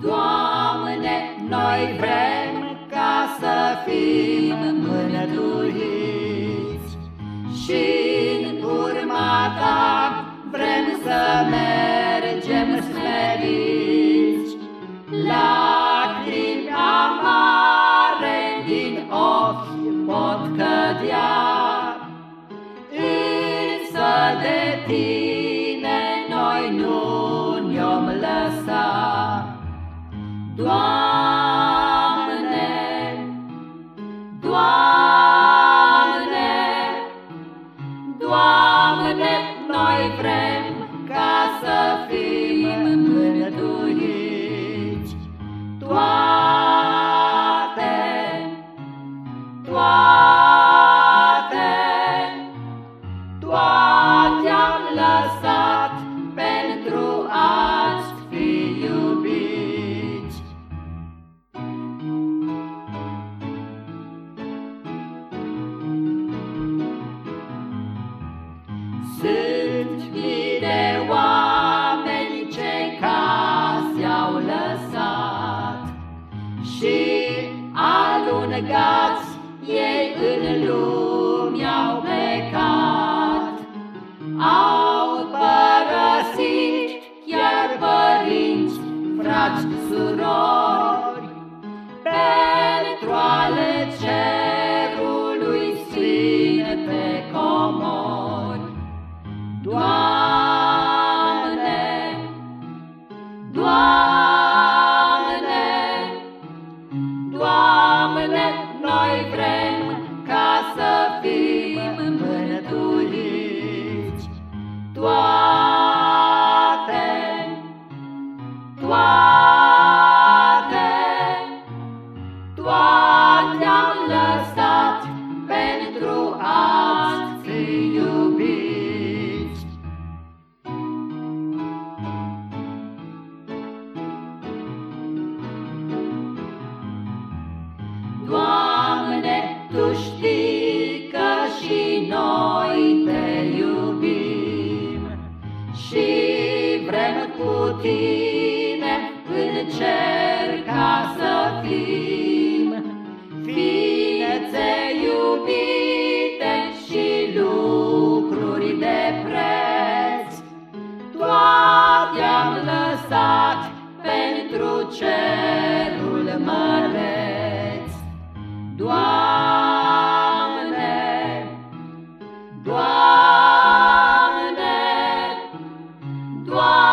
Doamne, noi vrem ca să fim mânăturiți și Doamne, Doamne, noi vrem ei în lume au plecat. Au părăsit chiar părinți, frați, surori. Pentru ale cerului sfinte comori. Doamne, Doamne, Doamne, noi vrem Toate, toate, toate am lăsat Tine în cer ca să fim. Ființe iubite și lucruri de preț Toate am lăsat pentru cerul măreț. Doamne, Doamne, Doamne,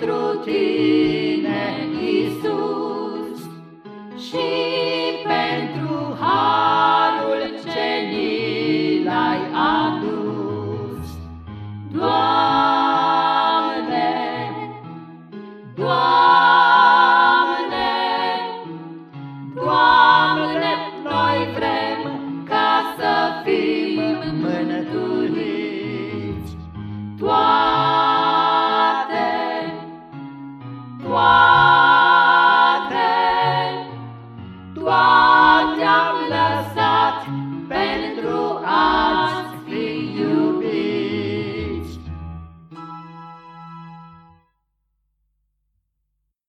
pentru tine, Isus, și pentru harul ce ni l-ai adus. Doamne,